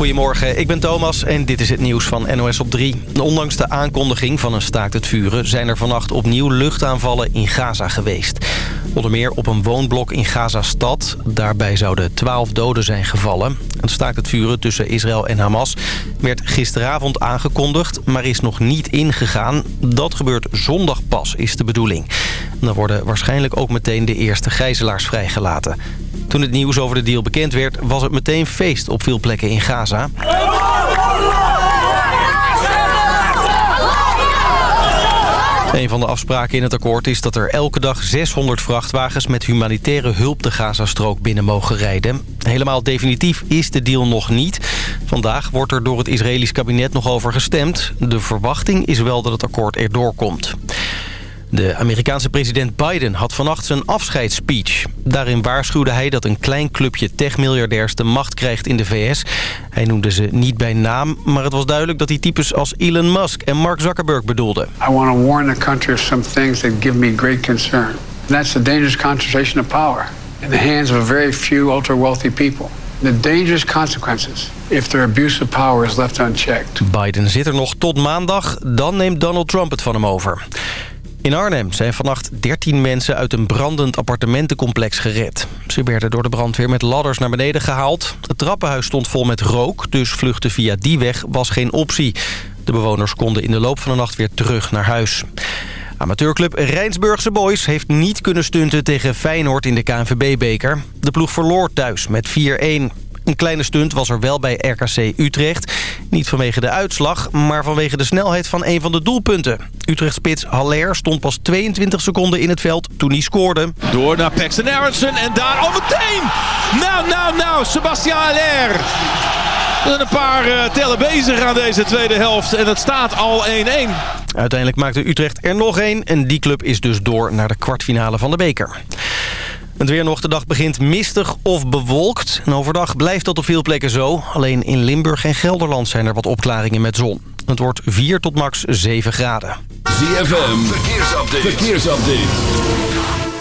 Goedemorgen, ik ben Thomas en dit is het nieuws van NOS op 3. Ondanks de aankondiging van een staakt het vuren... zijn er vannacht opnieuw luchtaanvallen in Gaza geweest. Onder meer op een woonblok in Gaza-stad. Daarbij zouden 12 doden zijn gevallen. Een staakt het vuren tussen Israël en Hamas werd gisteravond aangekondigd... maar is nog niet ingegaan. Dat gebeurt zondag pas, is de bedoeling. Dan worden waarschijnlijk ook meteen de eerste gijzelaars vrijgelaten. Toen het nieuws over de deal bekend werd, was het meteen feest op veel plekken in Gaza. Een van de afspraken in het akkoord is dat er elke dag 600 vrachtwagens met humanitaire hulp de Gazastrook binnen mogen rijden. Helemaal definitief is de deal nog niet. Vandaag wordt er door het Israëlisch kabinet nog over gestemd. De verwachting is wel dat het akkoord erdoor komt. De Amerikaanse president Biden had vannacht zijn afscheidsspeech. Daarin waarschuwde hij dat een klein clubje techmiljardairs de macht krijgt in de VS. Hij noemde ze niet bij naam, maar het was duidelijk dat hij types als Elon Musk en Mark Zuckerberg bedoelde. I want to warn the country of some things that give me great concern. And that's the dangerous concentration of power in the hands of a very few ultra-wealthy people. The dangerous consequences if their abuse of power is left unchecked. Biden zit er nog tot maandag, dan neemt Donald Trump het van hem over. In Arnhem zijn vannacht 13 mensen uit een brandend appartementencomplex gered. Ze werden door de brandweer met ladders naar beneden gehaald. Het trappenhuis stond vol met rook, dus vluchten via die weg was geen optie. De bewoners konden in de loop van de nacht weer terug naar huis. Amateurclub Rijnsburgse Boys heeft niet kunnen stunten tegen Feyenoord in de KNVB-beker. De ploeg verloor thuis met 4-1. Een kleine stunt was er wel bij RKC Utrecht. Niet vanwege de uitslag, maar vanwege de snelheid van een van de doelpunten. Utrechtspits Haller stond pas 22 seconden in het veld toen hij scoorde. Door naar Paxton Aronson en daar al meteen! Nou, nou, nou, Sebastian Haller! Er zijn een paar uh, tellen bezig aan deze tweede helft en het staat al 1-1. Uiteindelijk maakte Utrecht er nog één en die club is dus door naar de kwartfinale van de beker. Het weer nog de dag begint mistig of bewolkt. En overdag blijft dat op veel plekken zo. Alleen in Limburg en Gelderland zijn er wat opklaringen met zon. Het wordt 4 tot max 7 graden. ZFM, verkeersupdate. verkeersupdate.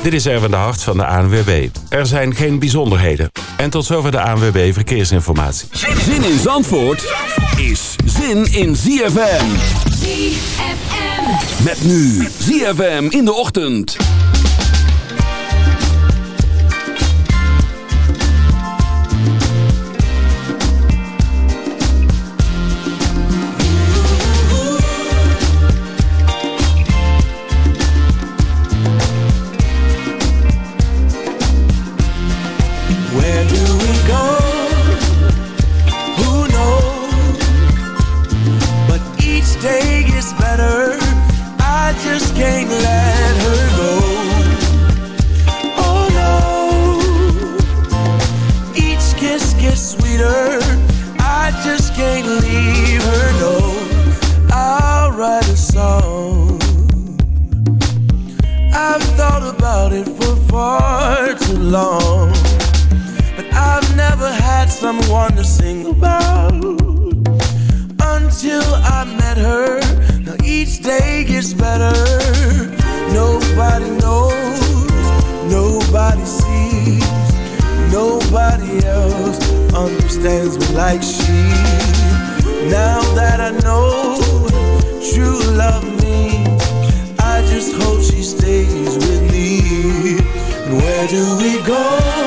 Dit is Erwin de Hart van de ANWB. Er zijn geen bijzonderheden. En tot zover de ANWB Verkeersinformatie. Zin in Zandvoort is zin in ZFM. ZFM. Met nu ZFM in de ochtend. I've thought about it for far too long, but I've never had someone to sing about until I met her Now each day gets better. Nobody knows, nobody sees, nobody else understands me like she. Now that I know true love just hope she stays with me. And where do we go?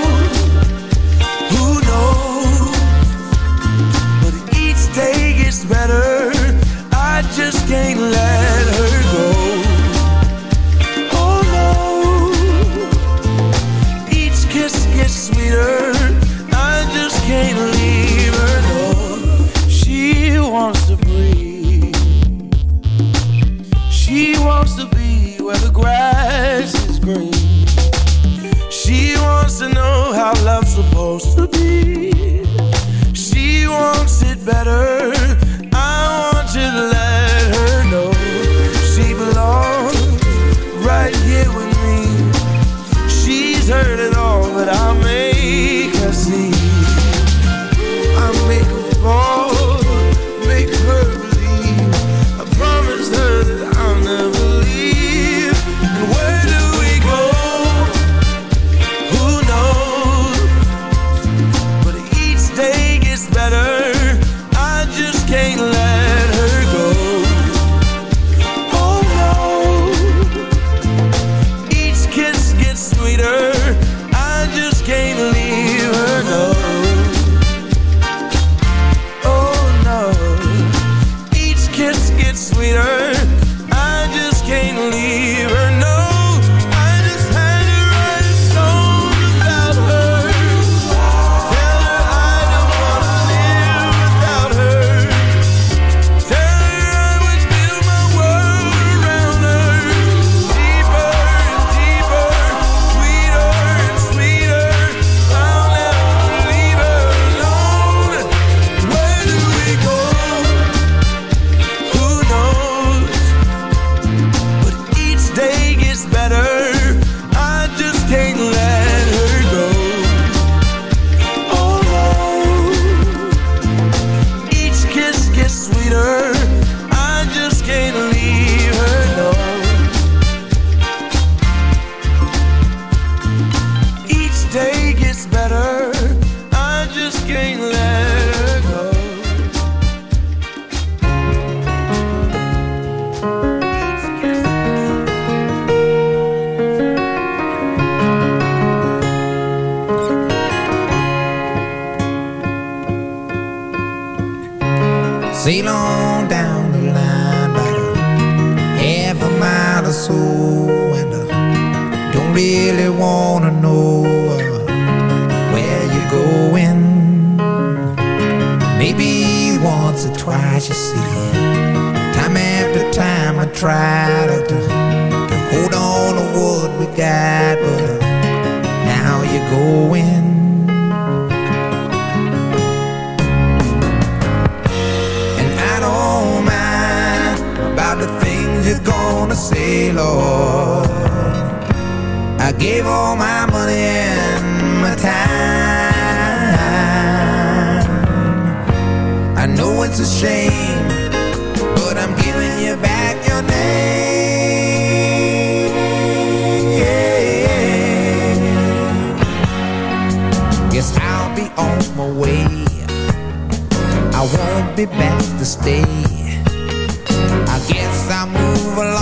I won't be back to stay. I guess I'll move along.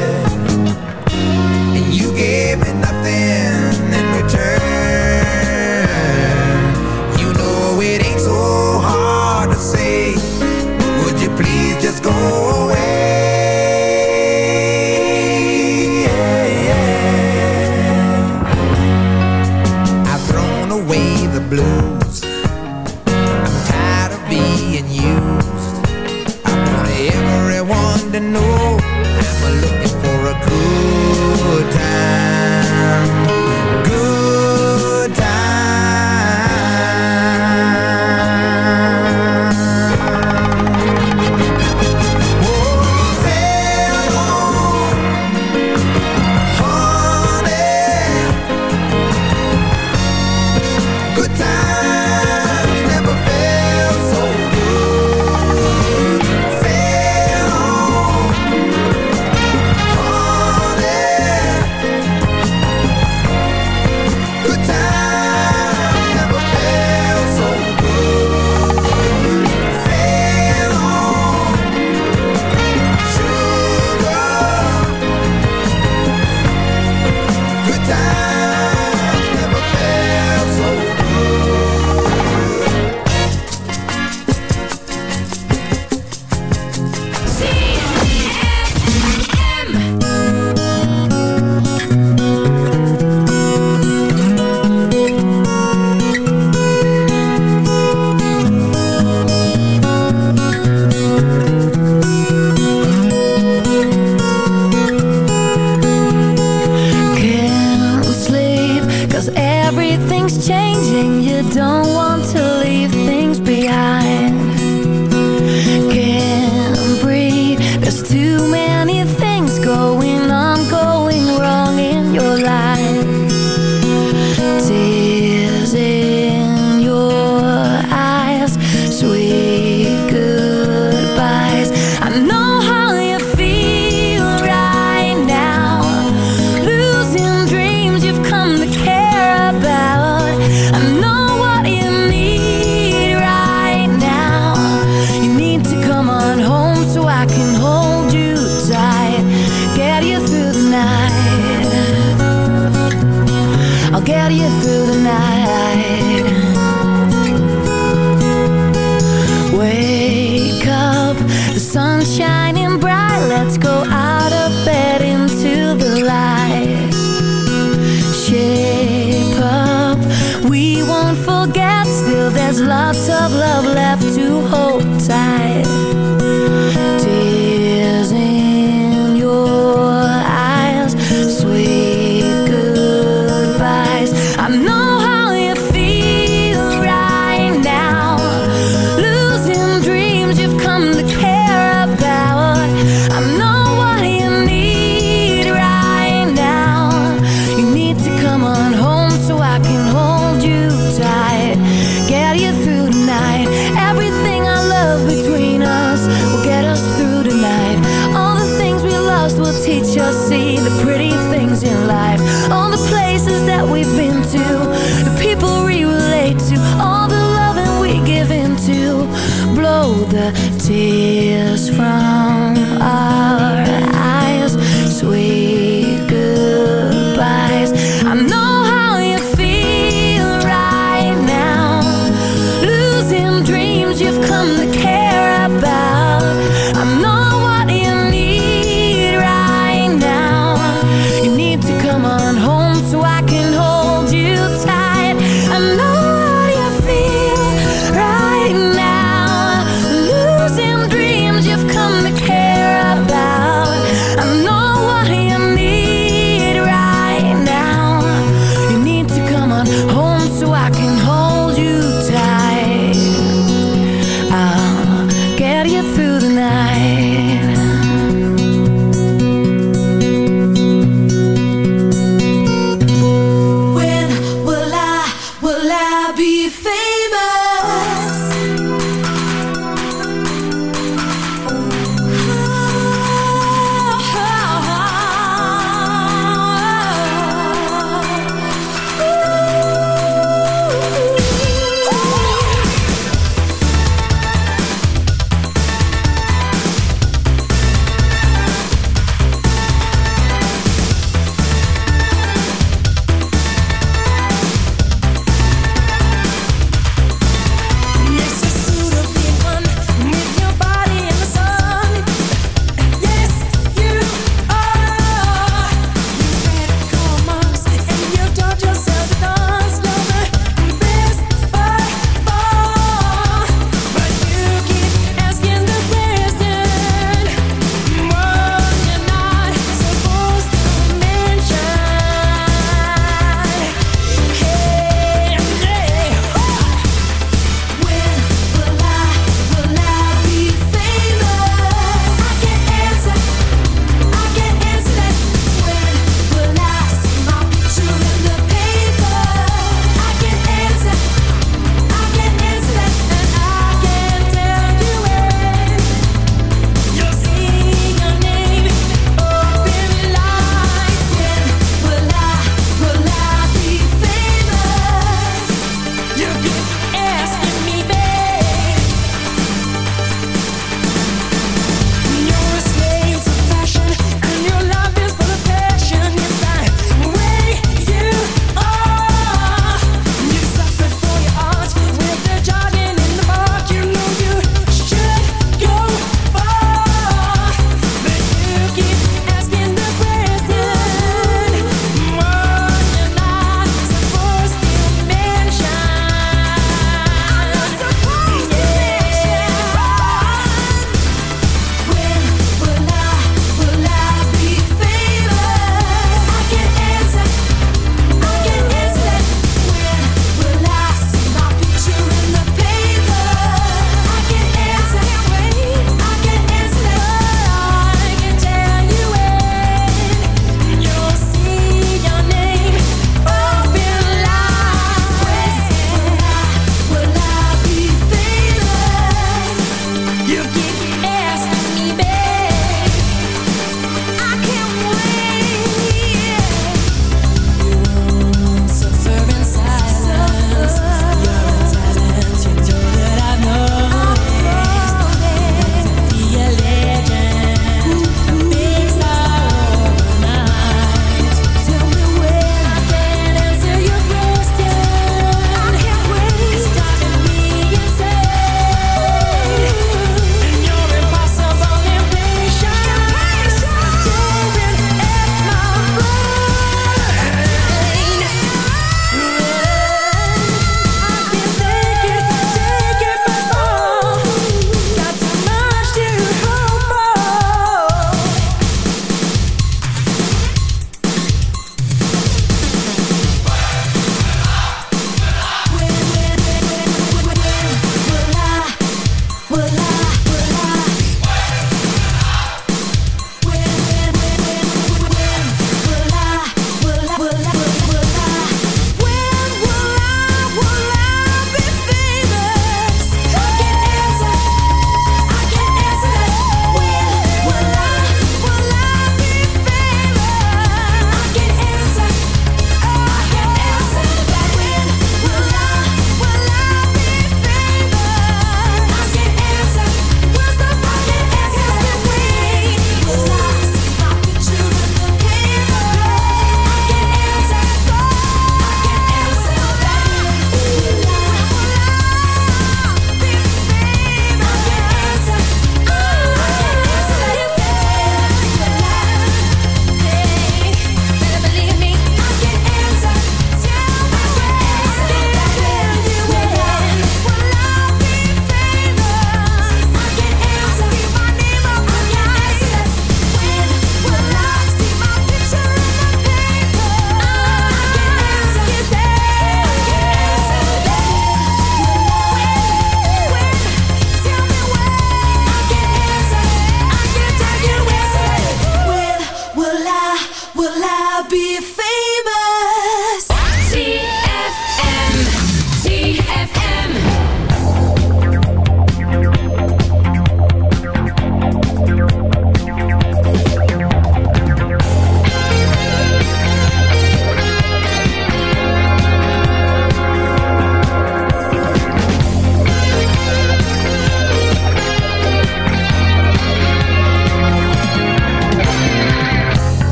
something. Let's go out of bed into the light. Shape up, we won't forget. Still there's lots of love left to hold tight.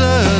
desert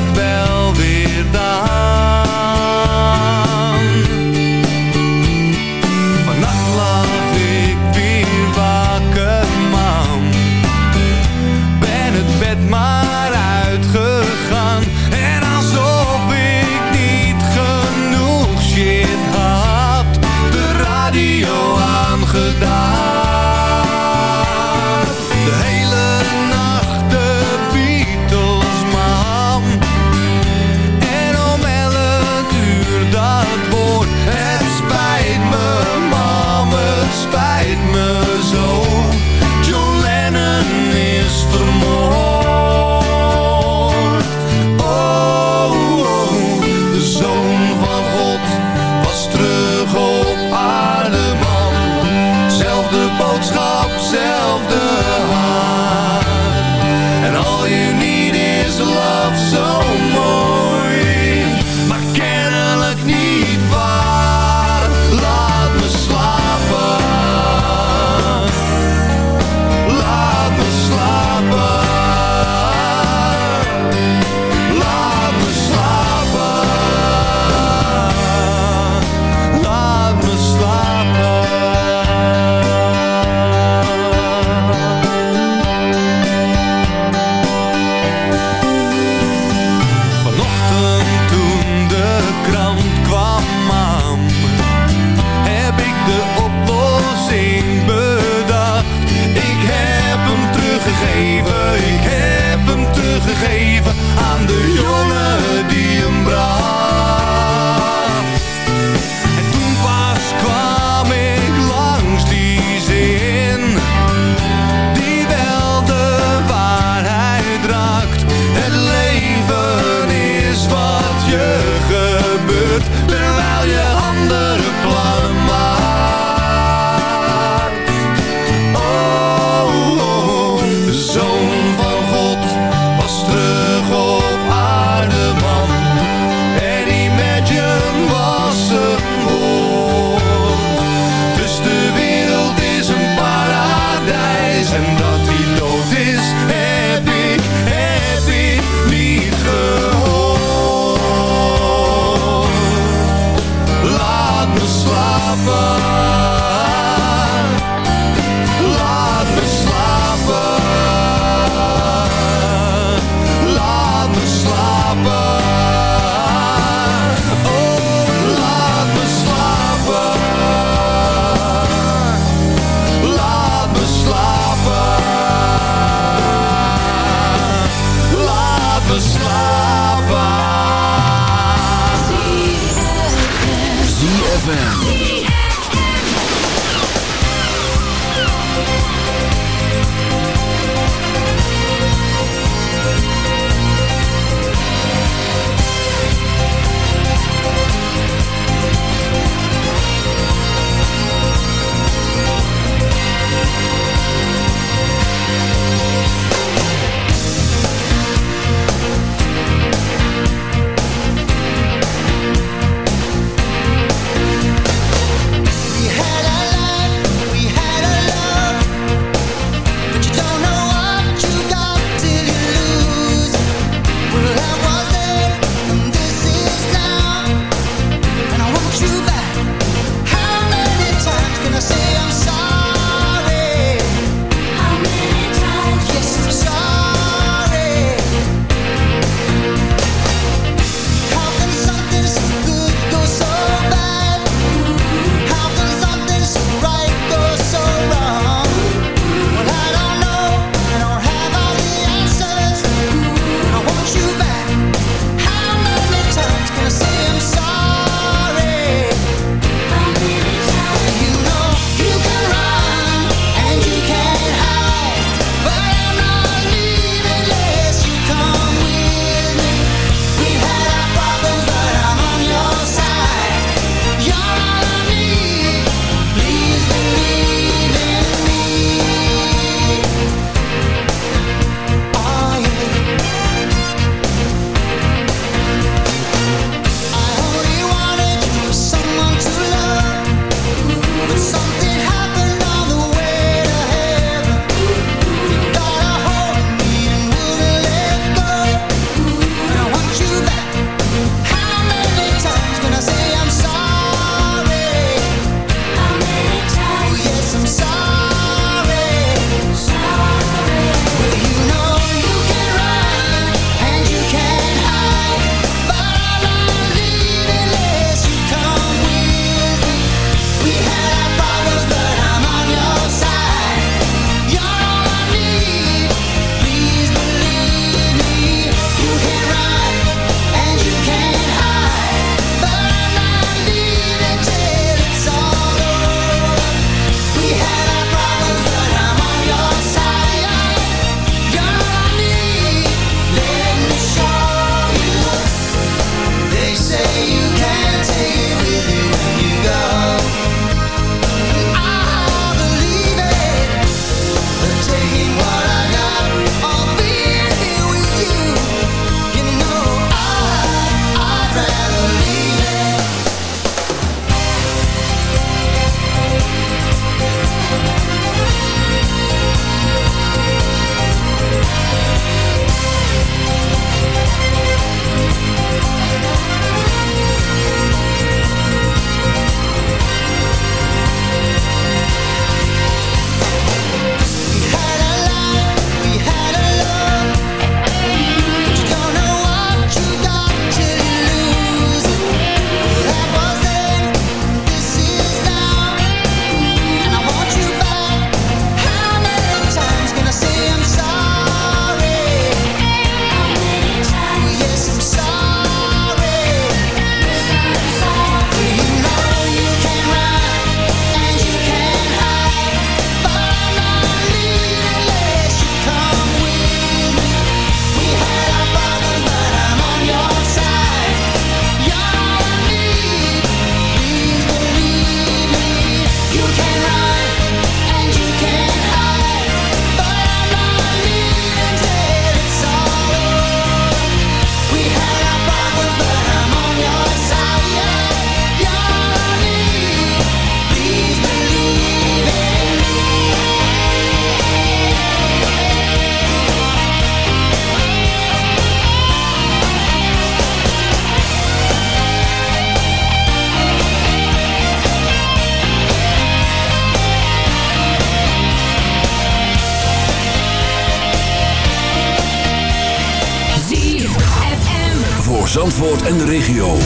En de regio.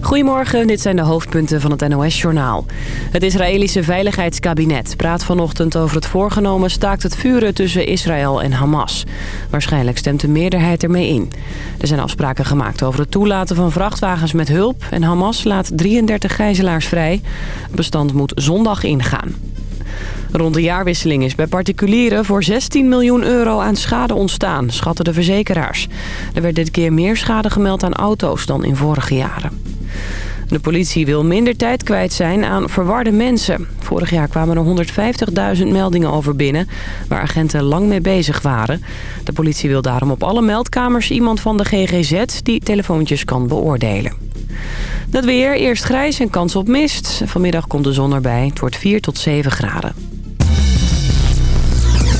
Goedemorgen, dit zijn de hoofdpunten van het NOS-journaal. Het Israëlische Veiligheidskabinet praat vanochtend over het voorgenomen staakt het vuren tussen Israël en Hamas. Waarschijnlijk stemt de meerderheid ermee in. Er zijn afspraken gemaakt over het toelaten van vrachtwagens met hulp... en Hamas laat 33 gijzelaars vrij. Het bestand moet zondag ingaan. Rond de jaarwisseling is bij particulieren voor 16 miljoen euro aan schade ontstaan, schatten de verzekeraars. Er werd dit keer meer schade gemeld aan auto's dan in vorige jaren. De politie wil minder tijd kwijt zijn aan verwarde mensen. Vorig jaar kwamen er 150.000 meldingen over binnen... waar agenten lang mee bezig waren. De politie wil daarom op alle meldkamers iemand van de GGZ... die telefoontjes kan beoordelen. Dat weer, eerst grijs en kans op mist. Vanmiddag komt de zon erbij. Het wordt 4 tot 7 graden.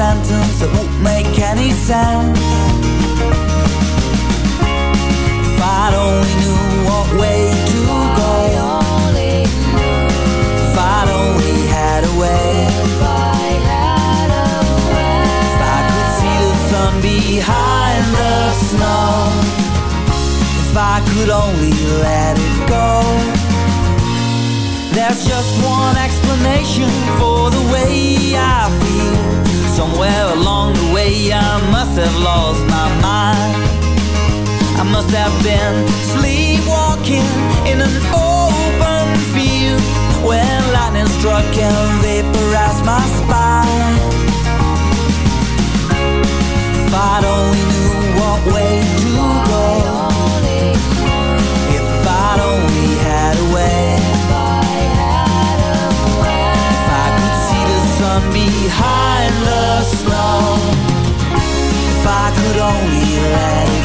sentence that won't make any sense. If I'd only knew what way to go. If I'd only had a way. If I could see the sun behind the snow. If I could only let it go. There's just one explanation for the way I feel. Somewhere along the way I must have lost my mind. I must have been sleepwalking in an open field when lightning struck and vaporized my spine. If I'd only knew what way to go. If I'd only had a way. If I could see the sun behind only light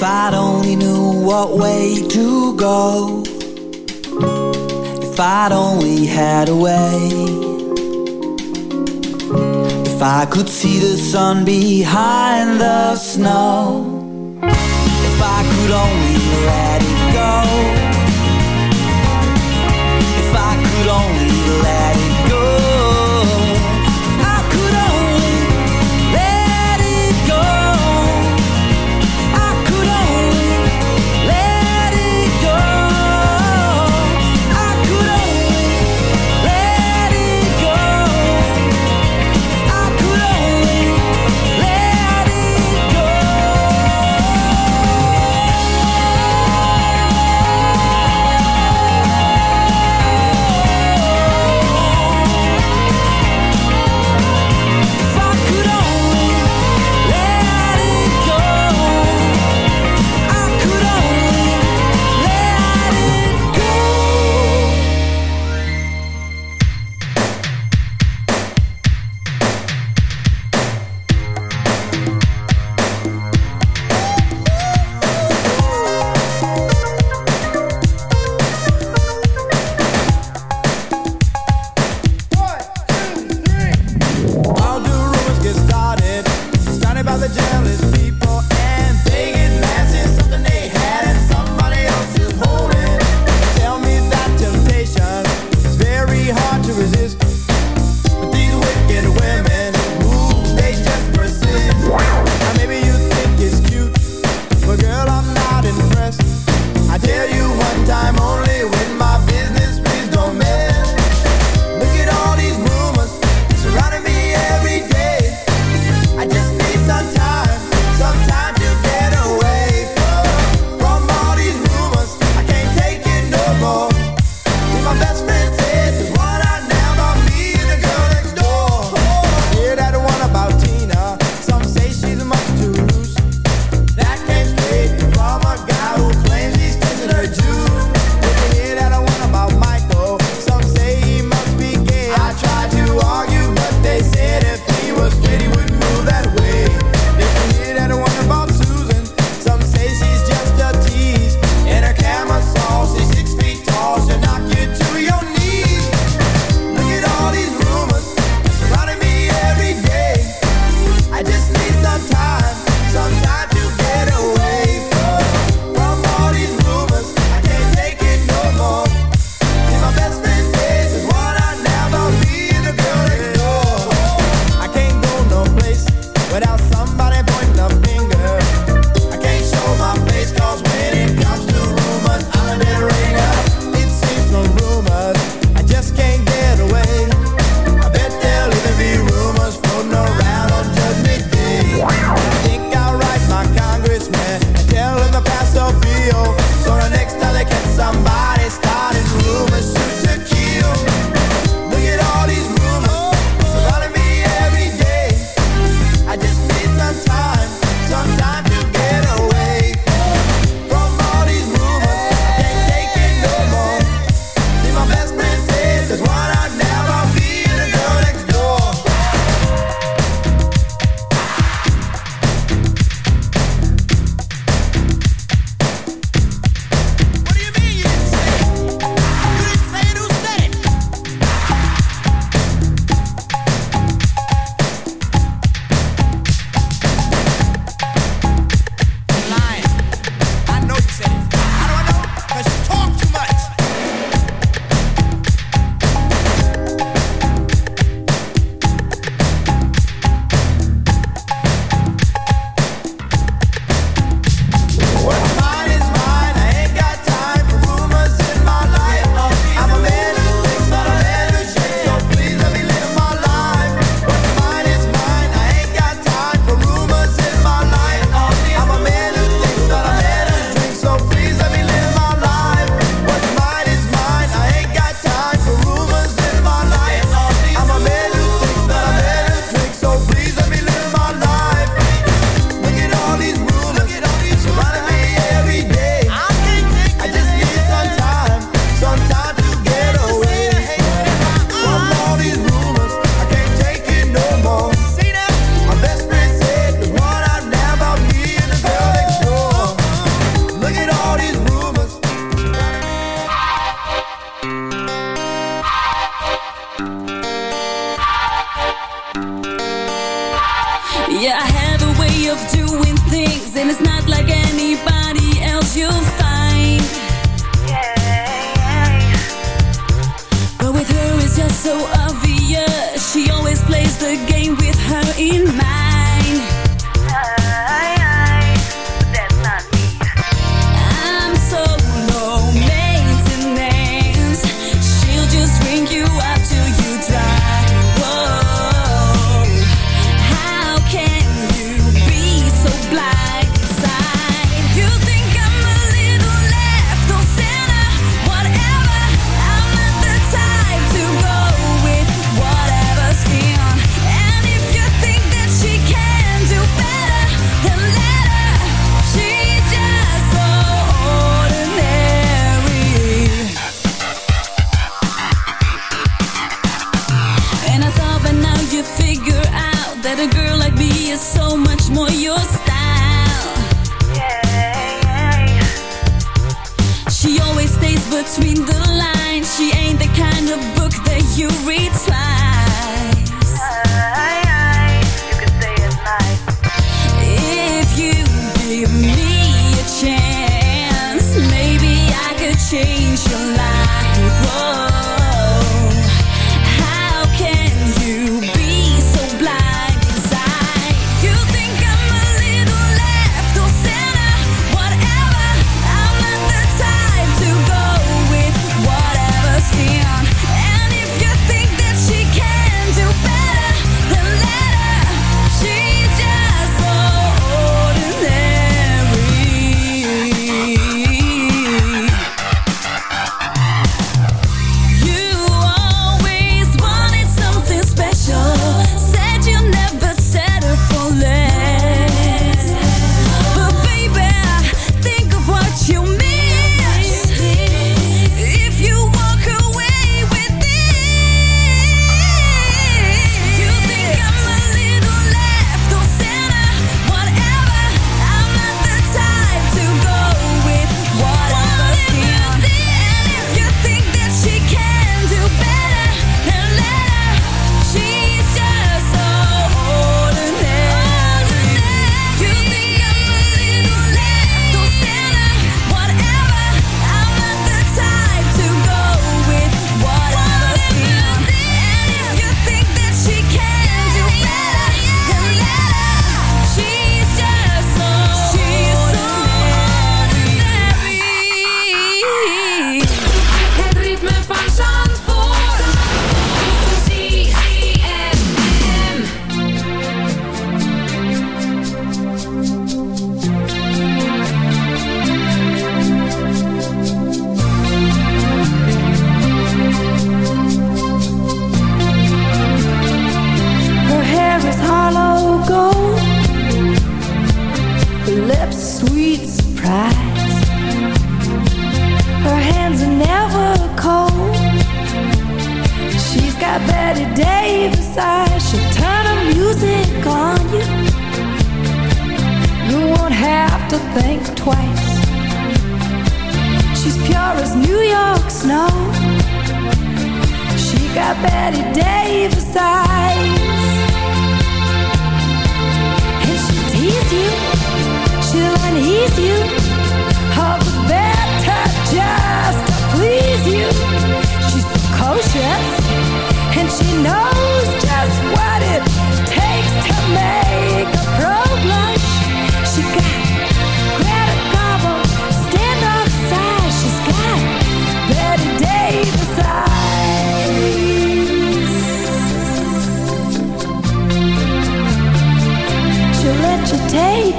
If I'd only knew what way to go. If I'd only had a way. If I could see the sun behind the snow. If I could only let it go. If I could only let it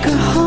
like a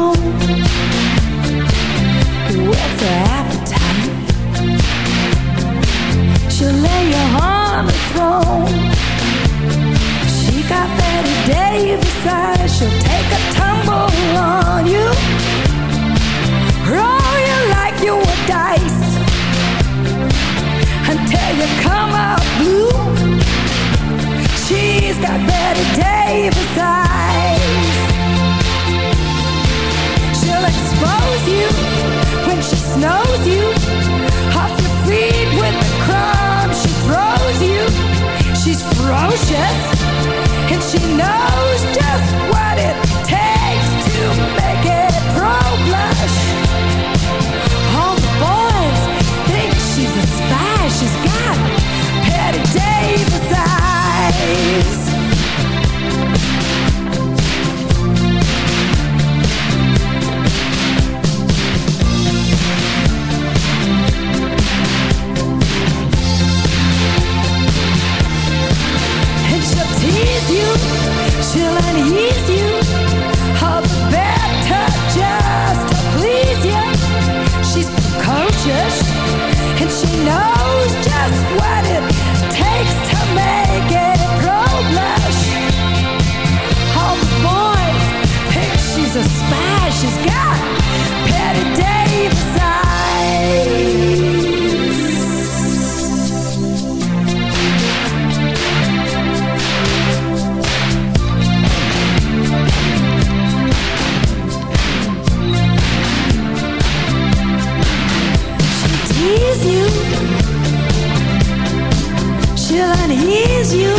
and he's you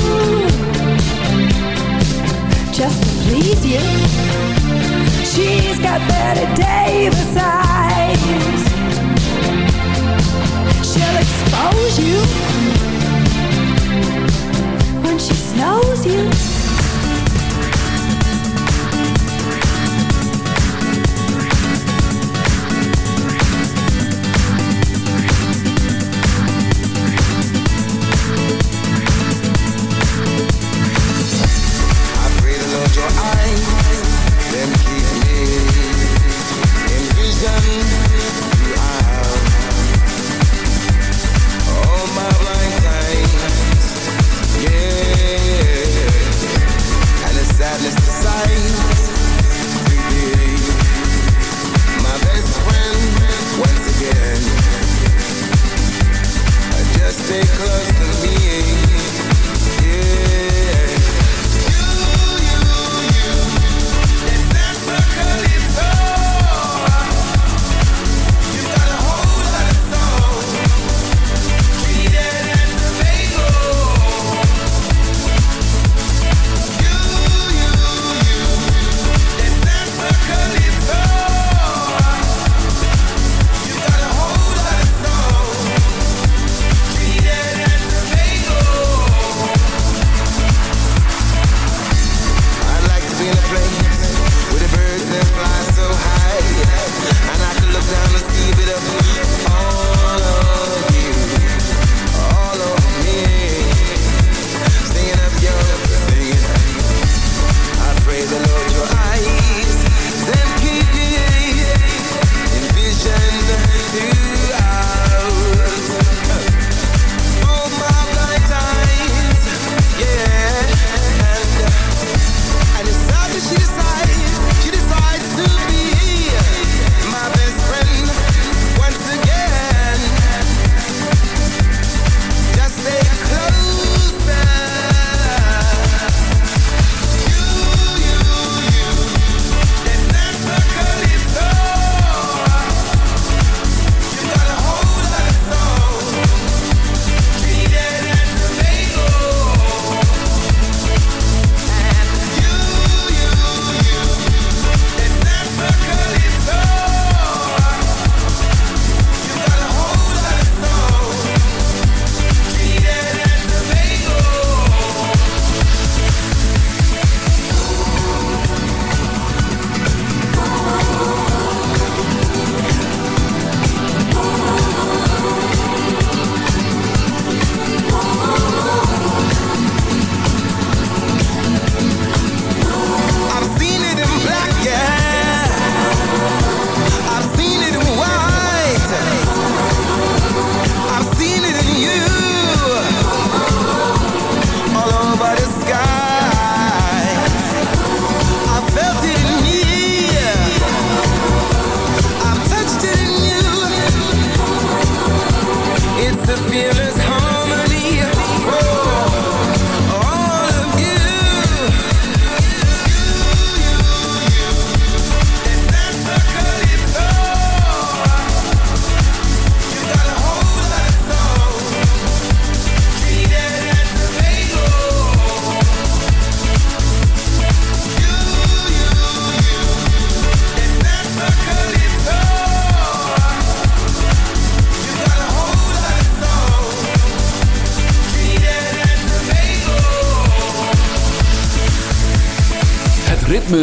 just to please you. She's got better Davis eyes. She'll expose you when she snows you.